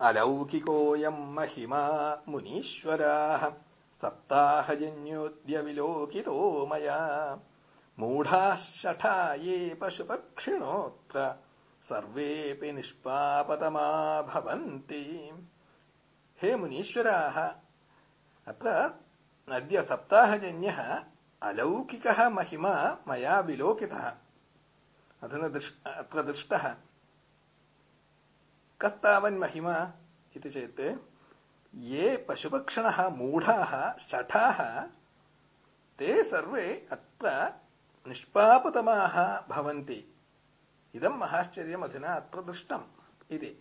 अलौकिकोऽयम् महिमा मुनीश्वराः सप्ताहजन्योऽद्य विलोकितो मया। मूढाः शठा ये पशुपक्षिणोऽत्र सर्वेऽपि निष्पापतमा भवन्ति हे मुनीश्वराः अत्र अद्य सप्ताहजन्यः अलौकिकः महिमा मया विलोकितः। अधुना अत्र दृष्टः कस्तावन्महिमा इति चेत् ये पशुपक्षिणः मूढाः शठाः ते सर्वे अत्र निष्पापतमाः भवन्ति इदम् महाश्चर्यम् अधुना अत्र दृष्टम् इति